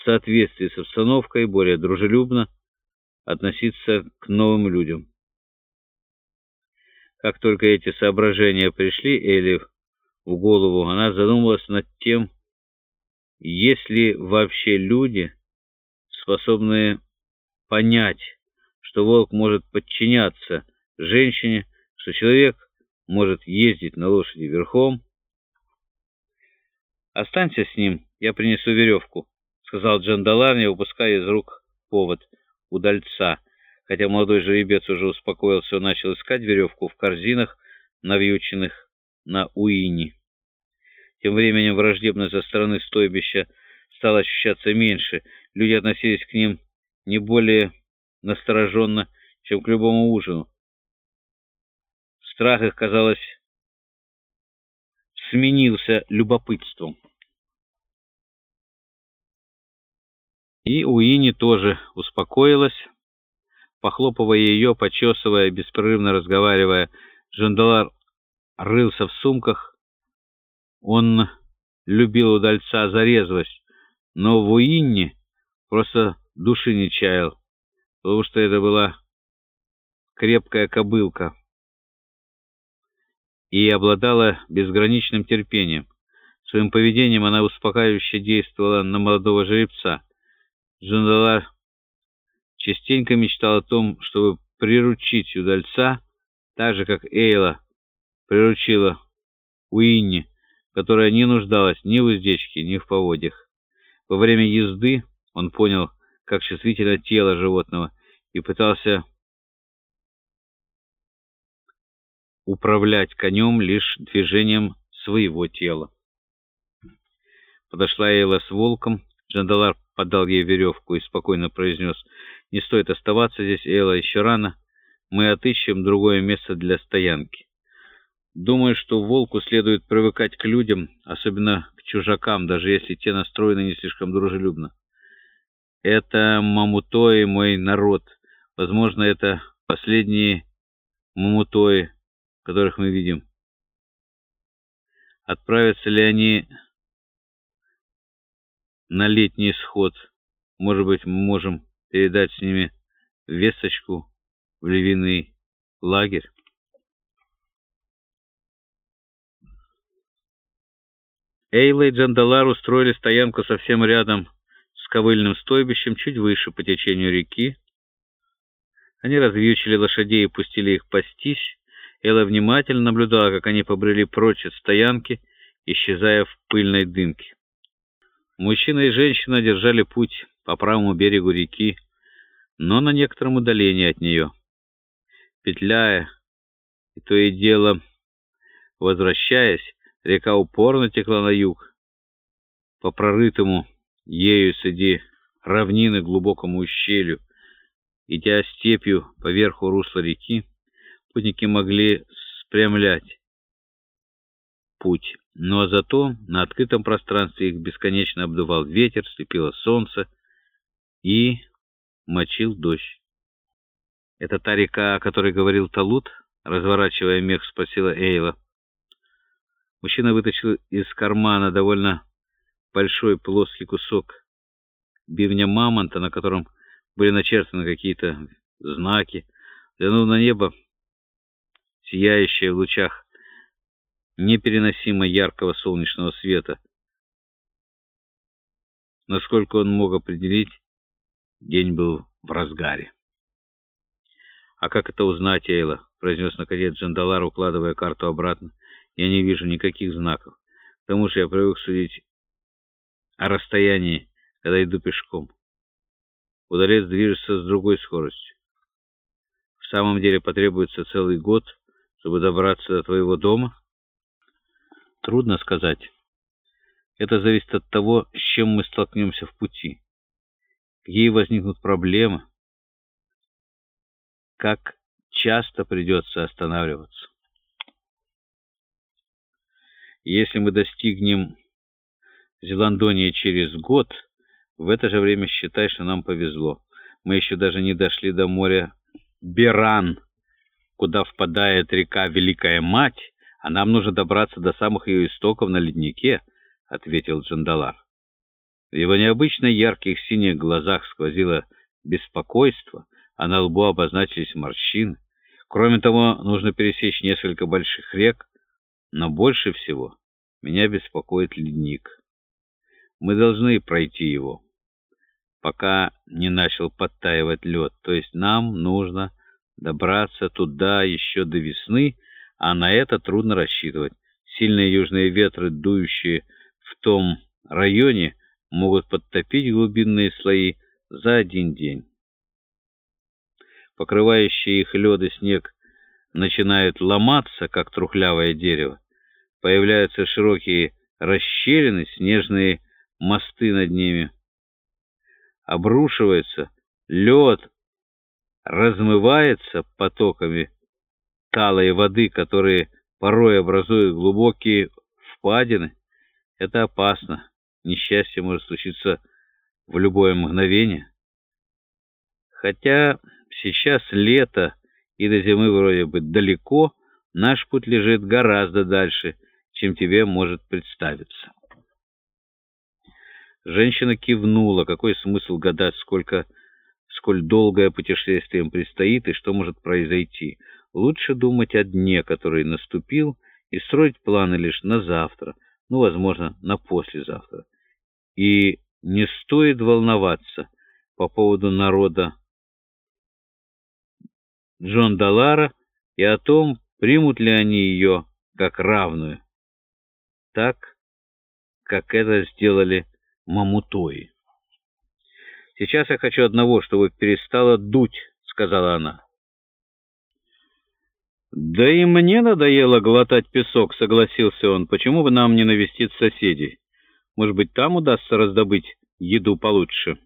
в соответствии с обстановкой, более дружелюбно относиться к новым людям. Как только эти соображения пришли Элли в голову, она задумалась над тем, есть ли вообще люди, способные понять, что волк может подчиняться женщине, что человек может ездить на лошади верхом. «Останься с ним, я принесу веревку», — сказал Джандалар, не выпуская из рук повод удальца. Хотя молодой жеребец уже успокоился, он начал искать веревку в корзинах, навьюченных на уини. Тем временем враждебность со стороны стойбища стала ощущаться меньше. Люди относились к ним не более настороженно, чем к любому ужину. Страх их, казалось, сменился любопытством. И Уини тоже успокоилась, похлопывая ее, почесывая, беспрерывно разговаривая. Жандалар рылся в сумках. Он любил удальца за резвость, но в Уинне просто души не чаял, потому что это была крепкая кобылка и обладала безграничным терпением. Своим поведением она успокаивающе действовала на молодого жеребца. Джандалар частенько мечтал о том, чтобы приручить удальца, так же, как Эйла приручила Уинни, которая не нуждалась ни в уздечке, ни в поводьях. Во время езды он понял, как чувствительно тело животного, и пытался управлять конем лишь движением своего тела. Подошла Эйла с волком, Джандалар подал ей веревку и спокойно произнес, «Не стоит оставаться здесь, Эйла, еще рано. Мы отыщем другое место для стоянки». Думаю, что волку следует привыкать к людям, особенно к чужакам, даже если те настроены не слишком дружелюбно. Это мамутои мой народ. Возможно, это последние мамутои, которых мы видим. Отправятся ли они на летний сход? Может быть, мы можем передать с ними весточку в львиный лагерь? Эйла и Джандалар устроили стоянку совсем рядом с ковыльным стойбищем, чуть выше по течению реки. Они развьючили лошадей и пустили их пастись. Элла внимательно наблюдала, как они побрели прочь от стоянки, исчезая в пыльной дымке. Мужчина и женщина держали путь по правому берегу реки, но на некотором удалении от нее. Петляя, и то и дело возвращаясь, Река упорно текла на юг, по прорытому ею среди равнины глубокому ущелью. Идя степью по верху русла реки, путники могли спрямлять путь, но зато на открытом пространстве их бесконечно обдувал ветер, слепило солнце и мочил дождь. «Это та река, о которой говорил Талут?» — разворачивая мех, спросила Эйла. Мужчина вытащил из кармана довольно большой плоский кусок бивня мамонта, на котором были начертаны какие-то знаки. Взглянув на небо, сияющее в лучах непереносимо яркого солнечного света. Насколько он мог определить, день был в разгаре. «А как это узнать, Эйла?» — произнес наконец Джандалар, укладывая карту обратно. Я не вижу никаких знаков. К тому же я привык судить о расстоянии, когда иду пешком. Удалец движется с другой скоростью. В самом деле потребуется целый год, чтобы добраться до твоего дома? Трудно сказать. Это зависит от того, с чем мы столкнемся в пути. Какие возникнут проблемы. Как часто придется останавливаться. Если мы достигнем Зеландонии через год, в это же время считай, что нам повезло. Мы еще даже не дошли до моря Беран, куда впадает река Великая Мать, а нам нужно добраться до самых ее истоков на леднике, — ответил Джандалар. В его необычно ярких синих глазах сквозило беспокойство, а на лбу обозначились морщины. Кроме того, нужно пересечь несколько больших рек, но больше всего меня беспокоит ледник. Мы должны пройти его, пока не начал подтаивать лед, то есть нам нужно добраться туда еще до весны, а на это трудно рассчитывать. Сильные южные ветры, дующие в том районе, могут подтопить глубинные слои за один день. Покрывающие их лед и снег начинают ломаться, как трухлявое дерево. Появляются широкие расщелины, снежные мосты над ними. Обрушивается лед, размывается потоками талой воды, которые порой образуют глубокие впадины. Это опасно. Несчастье может случиться в любое мгновение. Хотя сейчас лето и до зимы вроде бы далеко, наш путь лежит гораздо дальше, чем тебе может представиться. Женщина кивнула. Какой смысл гадать, сколько, сколь долгое путешествие им предстоит и что может произойти? Лучше думать о дне, который наступил, и строить планы лишь на завтра, ну, возможно, на послезавтра. И не стоит волноваться по поводу народа Джон Далара и о том, примут ли они ее как равную, так, как это сделали Мамутои. «Сейчас я хочу одного, чтобы перестала дуть», — сказала она. «Да и мне надоело глотать песок», — согласился он. «Почему бы нам не навестить соседей? Может быть, там удастся раздобыть еду получше?»